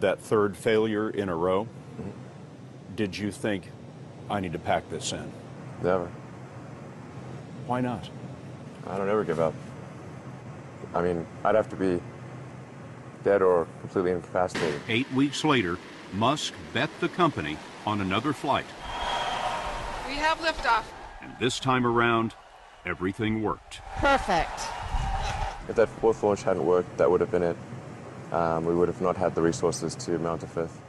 That third failure in a row, mm-hmm. did you think, I need to pack this in? Never. Why not? I don't ever give up. I mean, I'd have to be dead or completely incapacitated. Eight weeks later, Musk bet the company on another flight. We have liftoff. And this time around, everything worked. Perfect. If that fourth launch hadn't worked, that would have been it. Um, we would have not had the resources to mount a fifth.